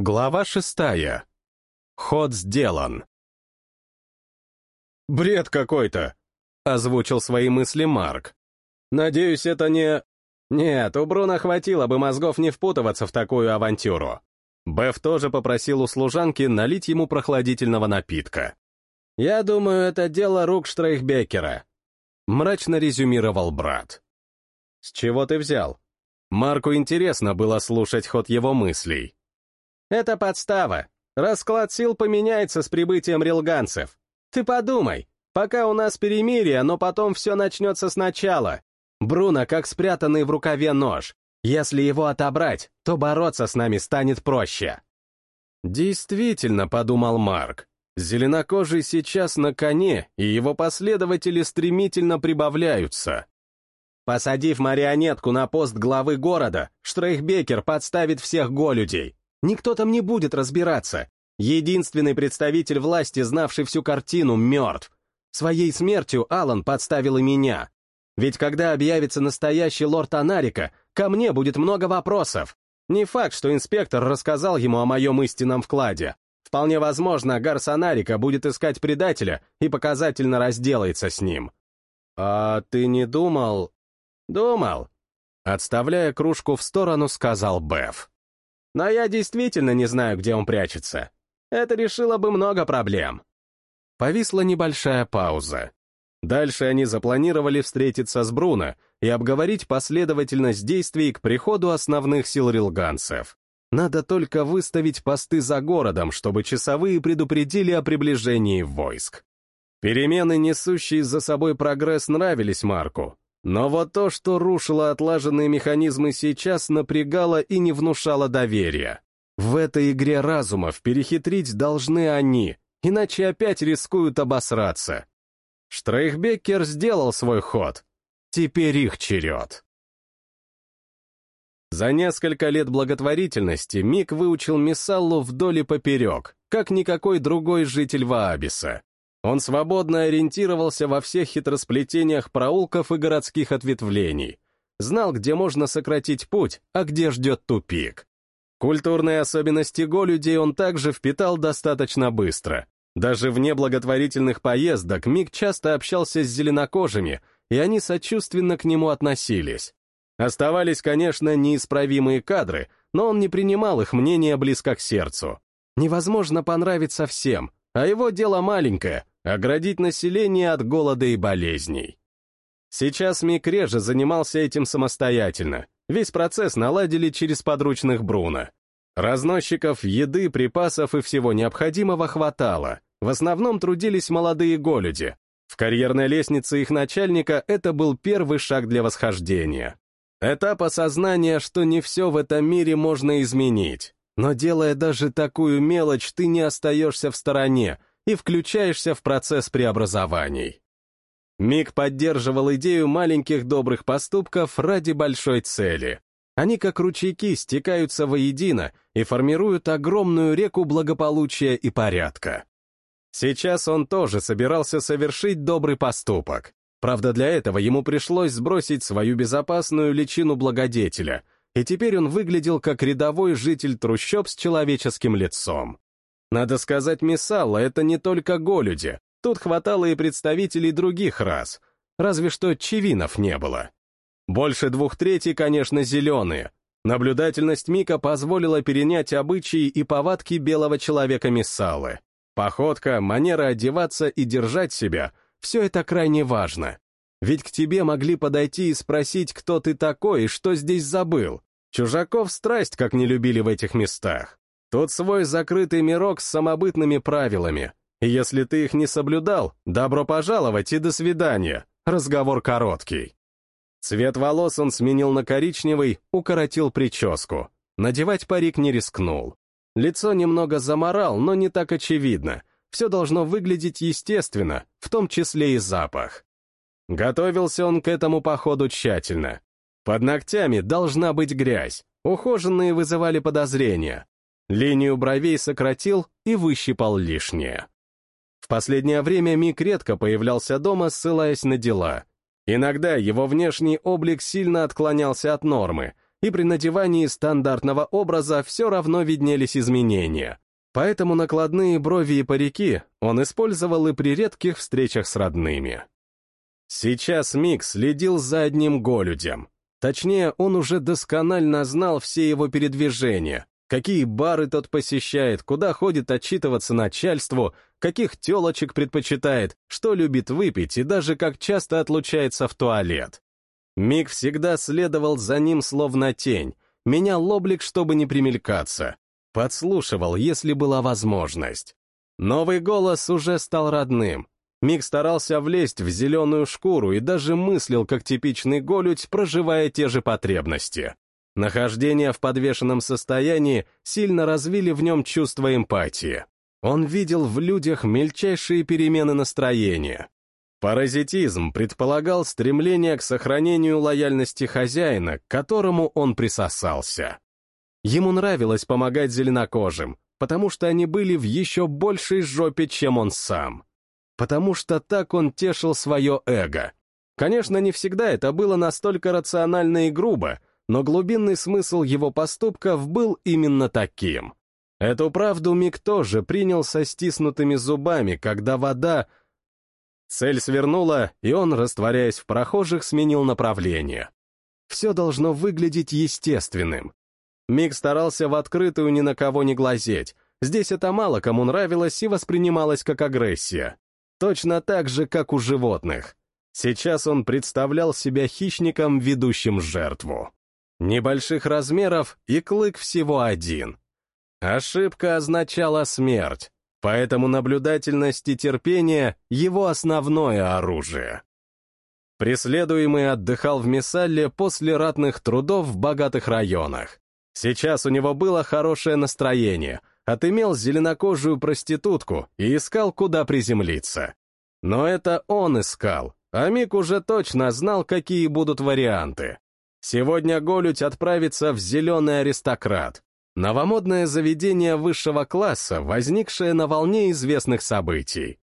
Глава шестая. Ход сделан. «Бред какой-то!» — озвучил свои мысли Марк. «Надеюсь, это не...» «Нет, у Бруна хватило бы мозгов не впутываться в такую авантюру». Беф тоже попросил у служанки налить ему прохладительного напитка. «Я думаю, это дело рук Штрейхбекера», — мрачно резюмировал брат. «С чего ты взял?» Марку интересно было слушать ход его мыслей. Это подстава. Расклад сил поменяется с прибытием рилганцев. Ты подумай, пока у нас перемирие, но потом все начнется сначала. Бруно как спрятанный в рукаве нож. Если его отобрать, то бороться с нами станет проще. Действительно, подумал Марк, зеленокожий сейчас на коне, и его последователи стремительно прибавляются. Посадив марионетку на пост главы города, Штрейхбекер подставит всех голюдей. Никто там не будет разбираться. Единственный представитель власти, знавший всю картину, мертв. Своей смертью Алан подставил и меня. Ведь когда объявится настоящий лорд Анарика, ко мне будет много вопросов. Не факт, что инспектор рассказал ему о моем истинном вкладе. Вполне возможно, Гарс Анарика будет искать предателя и показательно разделается с ним. «А ты не думал...» «Думал», — отставляя кружку в сторону, сказал Беф. Но я действительно не знаю, где он прячется. Это решило бы много проблем. Повисла небольшая пауза. Дальше они запланировали встретиться с Бруно и обговорить последовательность действий к приходу основных сил рилганцев. Надо только выставить посты за городом, чтобы часовые предупредили о приближении войск. Перемены, несущие за собой прогресс, нравились Марку, но вот то, что рушило отлаженные механизмы сейчас, напрягало и не внушало доверия. В этой игре разумов перехитрить должны они, иначе опять рискуют обосраться. Штрейхбекер сделал свой ход. Теперь их черед. За несколько лет благотворительности Мик выучил Миссаллу вдоль и поперек, как никакой другой житель Ваабиса. Он свободно ориентировался во всех хитросплетениях проулков и городских ответвлений, знал, где можно сократить путь, а где ждет тупик. Культурные особенности голюдей он также впитал достаточно быстро. Даже вне благотворительных поездок Мик часто общался с зеленокожими, и они сочувственно к нему относились. Оставались, конечно, неисправимые кадры, но он не принимал их мнения близко к сердцу. Невозможно понравиться всем, а его дело маленькое — оградить население от голода и болезней. Сейчас Мик реже занимался этим самостоятельно. Весь процесс наладили через подручных Бруно. Разносчиков еды, припасов и всего необходимого хватало. В основном трудились молодые голюди. В карьерной лестнице их начальника это был первый шаг для восхождения. Этап осознания, что не все в этом мире можно изменить. Но делая даже такую мелочь, ты не остаешься в стороне и включаешься в процесс преобразований. Мик поддерживал идею маленьких добрых поступков ради большой цели. Они как ручейки стекаются воедино и формируют огромную реку благополучия и порядка. Сейчас он тоже собирался совершить добрый поступок. Правда, для этого ему пришлось сбросить свою безопасную личину благодетеля — и теперь он выглядел как рядовой житель трущоб с человеческим лицом. Надо сказать, Мисалла — это не только голюди, тут хватало и представителей других рас, разве что чевинов не было. Больше двух третей, конечно, зеленые. Наблюдательность Мика позволила перенять обычаи и повадки белого человека Миссалы. Походка, манера одеваться и держать себя — все это крайне важно. Ведь к тебе могли подойти и спросить, кто ты такой и что здесь забыл. Чужаков страсть как не любили в этих местах. Тут свой закрытый мирок с самобытными правилами. И если ты их не соблюдал, добро пожаловать и до свидания. Разговор короткий. Цвет волос он сменил на коричневый, укоротил прическу. Надевать парик не рискнул. Лицо немного заморал, но не так очевидно. Все должно выглядеть естественно, в том числе и запах. Готовился он к этому походу тщательно. Под ногтями должна быть грязь, ухоженные вызывали подозрения. Линию бровей сократил и выщипал лишнее. В последнее время Мик редко появлялся дома, ссылаясь на дела. Иногда его внешний облик сильно отклонялся от нормы, и при надевании стандартного образа все равно виднелись изменения. Поэтому накладные брови и парики он использовал и при редких встречах с родными. Сейчас Мик следил за одним голюдем. Точнее, он уже досконально знал все его передвижения, какие бары тот посещает, куда ходит отчитываться начальству, каких телочек предпочитает, что любит выпить и даже как часто отлучается в туалет. Миг всегда следовал за ним словно тень, менял облик, чтобы не примелькаться, подслушивал, если была возможность. Новый голос уже стал родным. Миг старался влезть в зеленую шкуру и даже мыслил, как типичный голють, проживая те же потребности. Нахождение в подвешенном состоянии сильно развили в нем чувство эмпатии. Он видел в людях мельчайшие перемены настроения. Паразитизм предполагал стремление к сохранению лояльности хозяина, к которому он присосался. Ему нравилось помогать зеленокожим, потому что они были в еще большей жопе, чем он сам. Потому что так он тешил свое эго. Конечно, не всегда это было настолько рационально и грубо, но глубинный смысл его поступков был именно таким. Эту правду Мик тоже принял со стиснутыми зубами, когда вода... Цель свернула, и он, растворяясь в прохожих, сменил направление. Все должно выглядеть естественным. Мик старался в открытую ни на кого не глазеть. Здесь это мало кому нравилось и воспринималось как агрессия. Точно так же, как у животных. Сейчас он представлял себя хищником, ведущим жертву. Небольших размеров и клык всего один. Ошибка означала смерть, поэтому наблюдательность и терпение — его основное оружие. Преследуемый отдыхал в Месалле после ратных трудов в богатых районах. Сейчас у него было хорошее настроение, отымел зеленокожую проститутку и искал, куда приземлиться. Но это он искал, а Мик уже точно знал, какие будут варианты. Сегодня Голють отправится в «Зеленый аристократ», новомодное заведение высшего класса, возникшее на волне известных событий.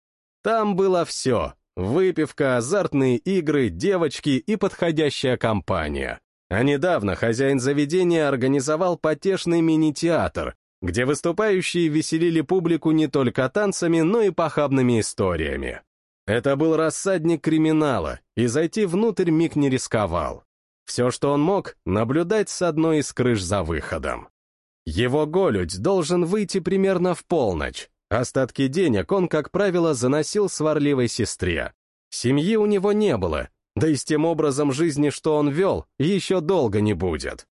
Там было все — выпивка, азартные игры, девочки и подходящая компания. А недавно хозяин заведения организовал потешный мини-театр, где выступающие веселили публику не только танцами, но и похабными историями. Это был рассадник криминала, и зайти внутрь Мик не рисковал. Все, что он мог, наблюдать с одной из крыш за выходом. Его голють должен выйти примерно в полночь. Остатки денег он, как правило, заносил сварливой сестре. Семьи у него не было, да и с тем образом жизни, что он вел, еще долго не будет.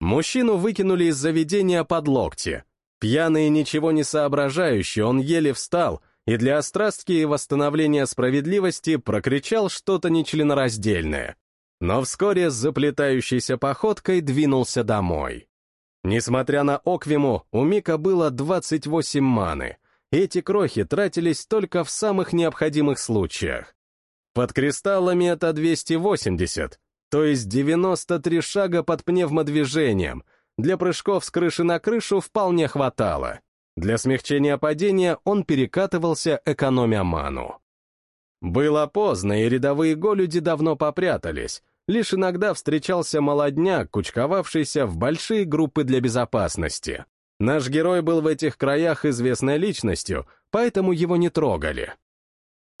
Мужчину выкинули из заведения под локти. Пьяный и ничего не соображающий, он еле встал и для острастки и восстановления справедливости прокричал что-то нечленораздельное но вскоре с заплетающейся походкой двинулся домой. Несмотря на Оквиму, у Мика было 28 маны. Эти крохи тратились только в самых необходимых случаях. Под кристаллами это 280, то есть 93 шага под пневмодвижением. Для прыжков с крыши на крышу вполне хватало. Для смягчения падения он перекатывался, экономя ману. Было поздно, и рядовые голюди давно попрятались, Лишь иногда встречался молодняк, кучковавшийся в большие группы для безопасности. Наш герой был в этих краях известной личностью, поэтому его не трогали.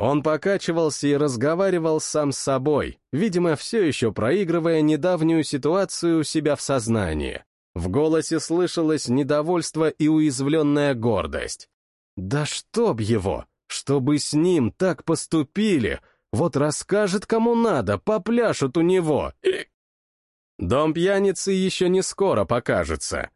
Он покачивался и разговаривал сам с собой, видимо, все еще проигрывая недавнюю ситуацию у себя в сознании. В голосе слышалось недовольство и уязвленная гордость. «Да чтоб его! Чтобы с ним так поступили! Вот расскажет, кому надо, попляшут у него. Дом пьяницы еще не скоро покажется.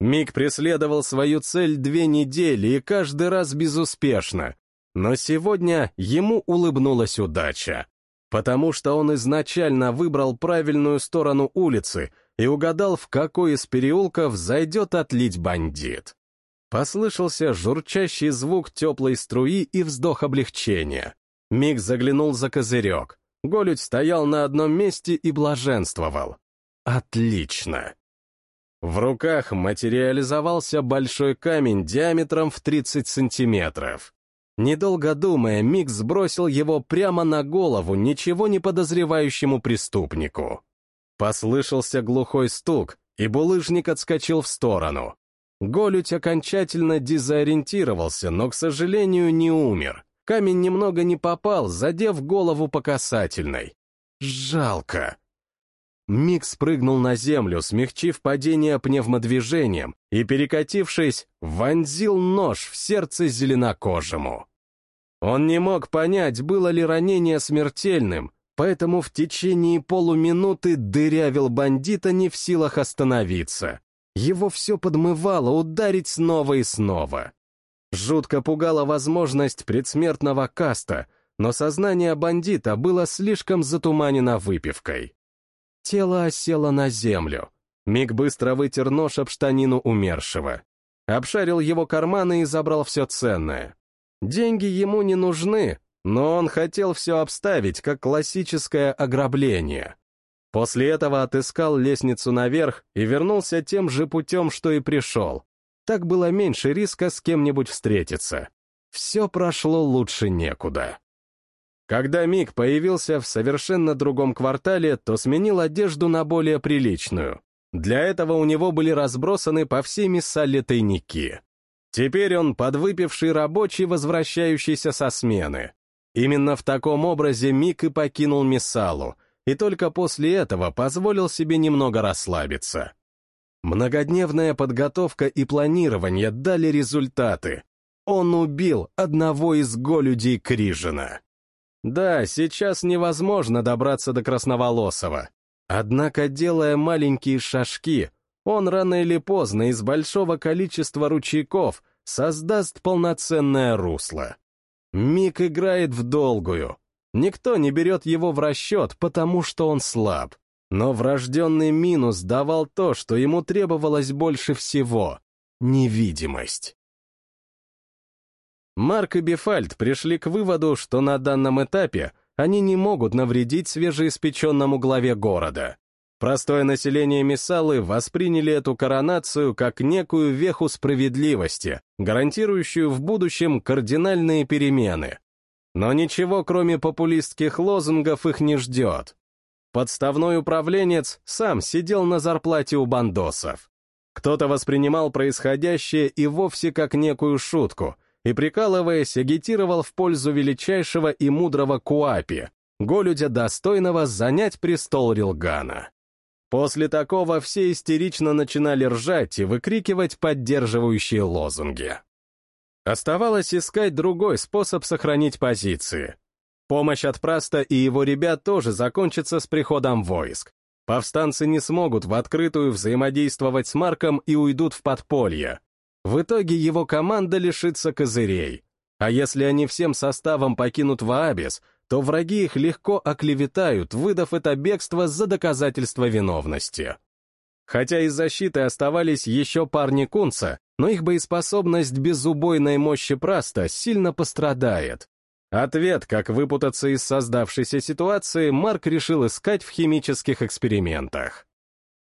Мик преследовал свою цель две недели и каждый раз безуспешно. Но сегодня ему улыбнулась удача. Потому что он изначально выбрал правильную сторону улицы и угадал, в какой из переулков зайдет отлить бандит. Послышался журчащий звук теплой струи и вздох облегчения. Миг заглянул за козырек. Голють стоял на одном месте и блаженствовал. Отлично. В руках материализовался большой камень диаметром в 30 сантиметров. Недолго думая, Мик сбросил его прямо на голову ничего не подозревающему преступнику. Послышался глухой стук, и булыжник отскочил в сторону. Голють окончательно дезориентировался, но, к сожалению, не умер. Камень немного не попал, задев голову по касательной. Жалко. Мик спрыгнул на землю, смягчив падение пневмодвижением и, перекатившись, вонзил нож в сердце зеленокожему. Он не мог понять, было ли ранение смертельным, поэтому в течение полуминуты дырявил бандита не в силах остановиться. Его все подмывало ударить снова и снова. Жутко пугала возможность предсмертного каста, но сознание бандита было слишком затуманено выпивкой. Тело осело на землю. Миг быстро вытер нож об штанину умершего. Обшарил его карманы и забрал все ценное. Деньги ему не нужны, но он хотел все обставить, как классическое ограбление. После этого отыскал лестницу наверх и вернулся тем же путем, что и пришел. Так было меньше риска с кем-нибудь встретиться. Все прошло лучше некуда. Когда Мик появился в совершенно другом квартале, то сменил одежду на более приличную. Для этого у него были разбросаны по всей Миссале тайники. Теперь он подвыпивший рабочий, возвращающийся со смены. Именно в таком образе Мик и покинул Миссалу — и только после этого позволил себе немного расслабиться. Многодневная подготовка и планирование дали результаты. Он убил одного из голюдей Крижина. Да, сейчас невозможно добраться до Красноволосого. Однако, делая маленькие шажки, он рано или поздно из большого количества ручейков создаст полноценное русло. Мик играет в долгую, Никто не берет его в расчет, потому что он слаб. Но врожденный минус давал то, что ему требовалось больше всего — невидимость. Марк и Бефальд пришли к выводу, что на данном этапе они не могут навредить свежеиспеченному главе города. Простое население Миссалы восприняли эту коронацию как некую веху справедливости, гарантирующую в будущем кардинальные перемены. Но ничего, кроме популистских лозунгов, их не ждет. Подставной управленец сам сидел на зарплате у бандосов. Кто-то воспринимал происходящее и вовсе как некую шутку, и, прикалываясь, агитировал в пользу величайшего и мудрого Куапи, голюдя достойного занять престол Рилгана. После такого все истерично начинали ржать и выкрикивать поддерживающие лозунги. Оставалось искать другой способ сохранить позиции. Помощь от Праста и его ребят тоже закончится с приходом войск. Повстанцы не смогут в открытую взаимодействовать с Марком и уйдут в подполье. В итоге его команда лишится козырей. А если они всем составом покинут Ваабис, то враги их легко оклеветают, выдав это бегство за доказательство виновности. Хотя из защиты оставались еще парни Кунца, но их боеспособность без убойной мощи Праста сильно пострадает. Ответ, как выпутаться из создавшейся ситуации, Марк решил искать в химических экспериментах.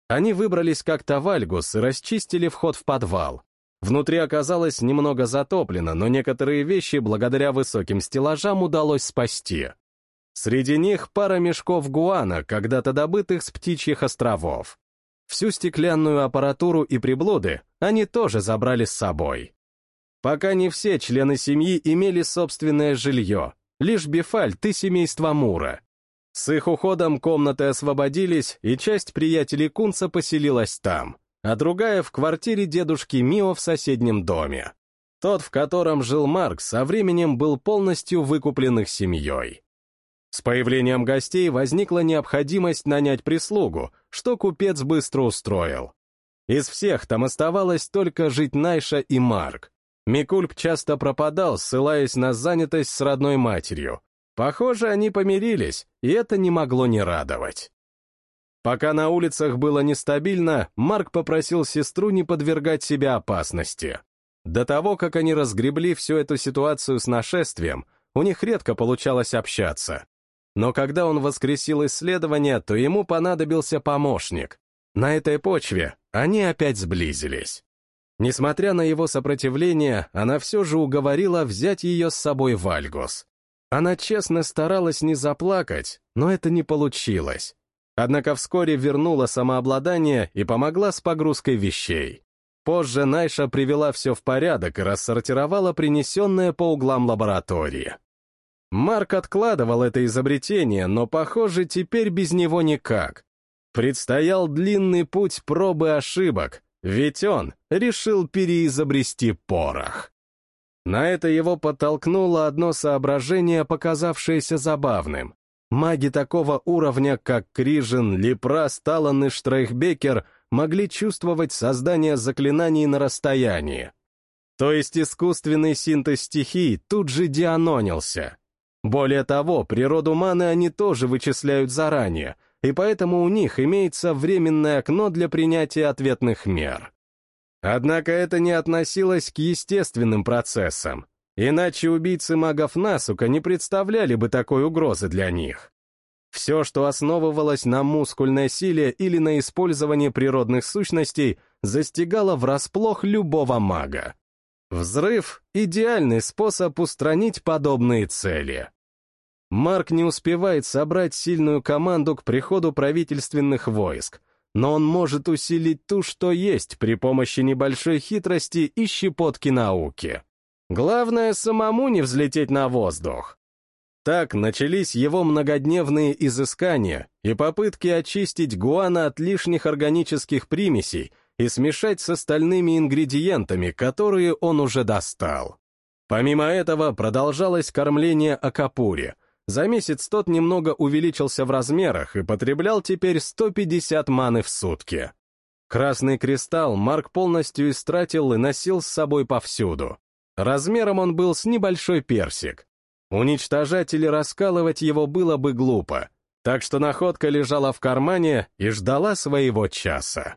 Они выбрались как-то в Альгус и расчистили вход в подвал. Внутри оказалось немного затоплено, но некоторые вещи благодаря высоким стеллажам удалось спасти. Среди них пара мешков гуана, когда-то добытых с птичьих островов. Всю стеклянную аппаратуру и приблуды они тоже забрали с собой. Пока не все члены семьи имели собственное жилье, лишь Бефальт и семейство Мура. С их уходом комнаты освободились, и часть приятелей Кунца поселилась там, а другая — в квартире дедушки Мио в соседнем доме. Тот, в котором жил Марк, со временем был полностью выкуплен их семьей. С появлением гостей возникла необходимость нанять прислугу, что купец быстро устроил. Из всех там оставалось только жить Найша и Марк. Микульп часто пропадал, ссылаясь на занятость с родной матерью. Похоже, они помирились, и это не могло не радовать. Пока на улицах было нестабильно, Марк попросил сестру не подвергать себя опасности. До того, как они разгребли всю эту ситуацию с нашествием, у них редко получалось общаться. Но когда он воскресил исследование, то ему понадобился помощник. На этой почве они опять сблизились. Несмотря на его сопротивление, она все же уговорила взять ее с собой в Альгос. Она честно старалась не заплакать, но это не получилось. Однако вскоре вернула самообладание и помогла с погрузкой вещей. Позже Найша привела все в порядок и рассортировала принесенное по углам лаборатории. Марк откладывал это изобретение, но, похоже, теперь без него никак. Предстоял длинный путь пробы ошибок, ведь он решил переизобрести порох. На это его подтолкнуло одно соображение, показавшееся забавным. Маги такого уровня, как Крижин, Лепра, Сталан и Штрейхбекер, могли чувствовать создание заклинаний на расстоянии. То есть искусственный синтез стихий тут же дианонился. Более того, природу маны они тоже вычисляют заранее, и поэтому у них имеется временное окно для принятия ответных мер. Однако это не относилось к естественным процессам, иначе убийцы магов Насука не представляли бы такой угрозы для них. Все, что основывалось на мускульной силе или на использовании природных сущностей, застигало врасплох любого мага. Взрыв — идеальный способ устранить подобные цели. Марк не успевает собрать сильную команду к приходу правительственных войск, но он может усилить ту, что есть при помощи небольшой хитрости и щепотки науки. Главное, самому не взлететь на воздух. Так начались его многодневные изыскания и попытки очистить гуана от лишних органических примесей и смешать с остальными ингредиентами, которые он уже достал. Помимо этого продолжалось кормление Акапури, за месяц тот немного увеличился в размерах и потреблял теперь 150 маны в сутки. Красный кристалл Марк полностью истратил и носил с собой повсюду. Размером он был с небольшой персик. Уничтожать или раскалывать его было бы глупо, так что находка лежала в кармане и ждала своего часа.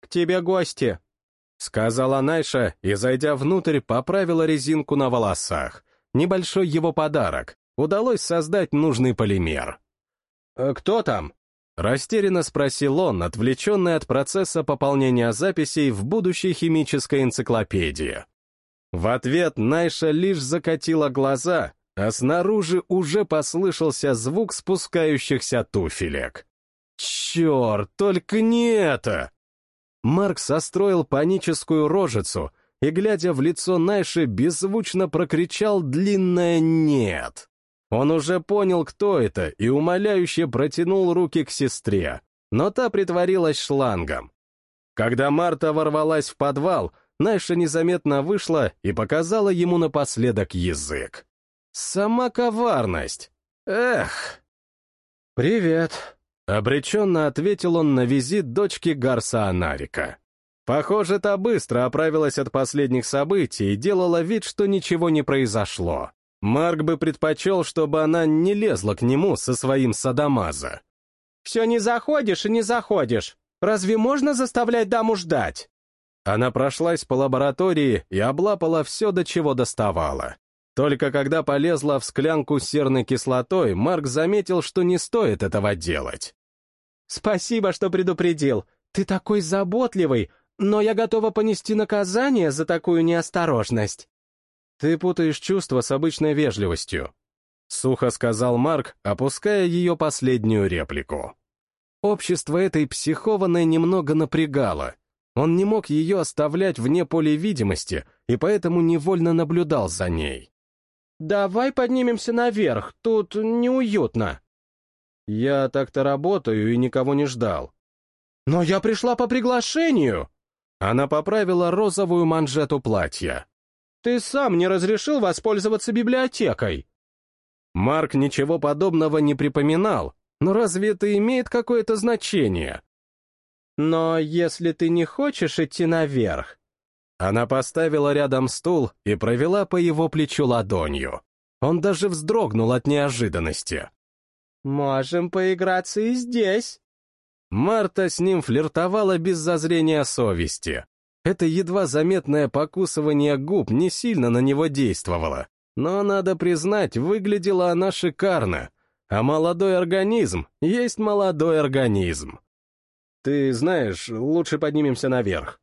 «К тебе гости», — сказала Найша и, зайдя внутрь, поправила резинку на волосах. Небольшой его подарок, удалось создать нужный полимер. «Э, «Кто там?» — растерянно спросил он, отвлеченный от процесса пополнения записей в будущей химической энциклопедии. В ответ Найша лишь закатила глаза, а снаружи уже послышался звук спускающихся туфелек. «Черт, только не это!» Марк состроил паническую рожицу и, глядя в лицо Найши, беззвучно прокричал длинное «нет». Он уже понял, кто это, и умоляюще протянул руки к сестре, но та притворилась шлангом. Когда Марта ворвалась в подвал, Найша незаметно вышла и показала ему напоследок язык. Сама коварность. Эх! «Привет», — обреченно ответил он на визит дочки Гарса Анарика. Похоже, та быстро оправилась от последних событий и делала вид, что ничего не произошло. Марк бы предпочел, чтобы она не лезла к нему со своим садомаза. «Все не заходишь и не заходишь. Разве можно заставлять даму ждать?» Она прошлась по лаборатории и облапала все, до чего доставала. Только когда полезла в склянку с серной кислотой, Марк заметил, что не стоит этого делать. «Спасибо, что предупредил. Ты такой заботливый, но я готова понести наказание за такую неосторожность». «Ты путаешь чувства с обычной вежливостью», — сухо сказал Марк, опуская ее последнюю реплику. Общество этой психованной немного напрягало. Он не мог ее оставлять вне поля видимости, и поэтому невольно наблюдал за ней. «Давай поднимемся наверх, тут неуютно». «Я так-то работаю и никого не ждал». «Но я пришла по приглашению!» Она поправила розовую манжету платья. Ты сам не разрешил воспользоваться библиотекой. Марк ничего подобного не припоминал, но разве это имеет какое-то значение? Но если ты не хочешь идти наверх... Она поставила рядом стул и провела по его плечу ладонью. Он даже вздрогнул от неожиданности. «Можем поиграться и здесь». Марта с ним флиртовала без зазрения совести. Это едва заметное покусывание губ не сильно на него действовало. Но, надо признать, выглядела она шикарно. А молодой организм есть молодой организм. Ты знаешь, лучше поднимемся наверх.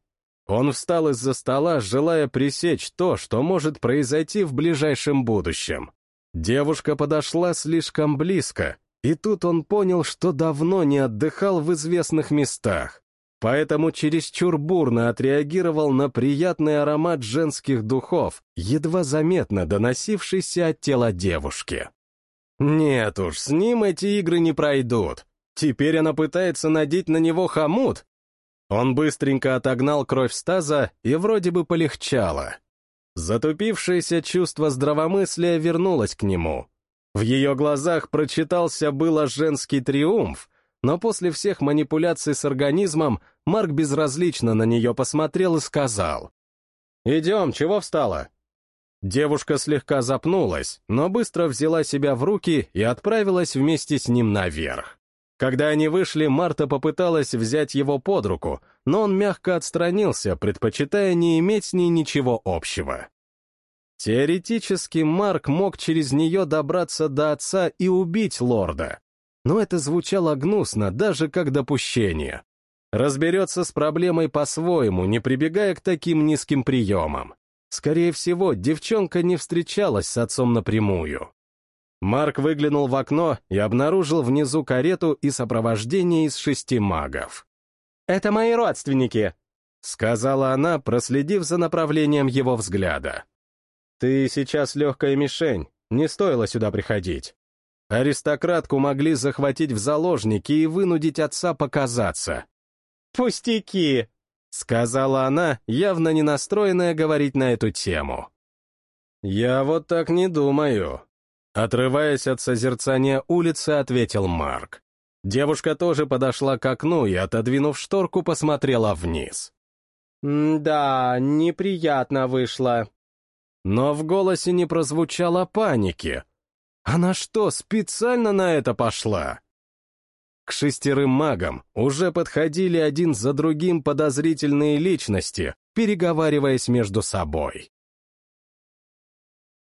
Он встал из-за стола, желая пресечь то, что может произойти в ближайшем будущем. Девушка подошла слишком близко, И тут он понял, что давно не отдыхал в известных местах, поэтому чересчур бурно отреагировал на приятный аромат женских духов, едва заметно доносившийся от тела девушки. Нет уж, с ним эти игры не пройдут. Теперь она пытается надеть на него хомут. Он быстренько отогнал кровь с таза, и вроде бы полегчало. Затупившееся чувство здравомыслия вернулось к нему. В ее глазах прочитался было женский триумф, но после всех манипуляций с организмом Марк безразлично на нее посмотрел и сказал. «Идем, чего встала?» Девушка слегка запнулась, но быстро взяла себя в руки и отправилась вместе с ним наверх. Когда они вышли, Марта попыталась взять его под руку, но он мягко отстранился, предпочитая не иметь с ней ничего общего. Теоретически Марк мог через нее добраться до отца и убить лорда, но это звучало гнусно даже как допущение. Разберется с проблемой по-своему, не прибегая к таким низким приемам. Скорее всего, девчонка не встречалась с отцом напрямую. Марк выглянул в окно и обнаружил внизу карету и сопровождение из шести магов. «Это мои родственники», — сказала она, проследив за направлением его взгляда. «Ты сейчас легкая мишень, не стоило сюда приходить. Аристократку могли захватить в заложники и вынудить отца показаться». «Пустяки!» — сказала она, явно не настроенная говорить на эту тему. «Я вот так не думаю», — отрываясь от созерцания улицы, ответил Марк. Девушка тоже подошла к окну и, отодвинув шторку, посмотрела вниз. «Да, неприятно вышло». Но в голосе не прозвучало паники. Она что, специально на это пошла? К шестерым магам уже подходили один за другим подозрительные личности, переговариваясь между собой.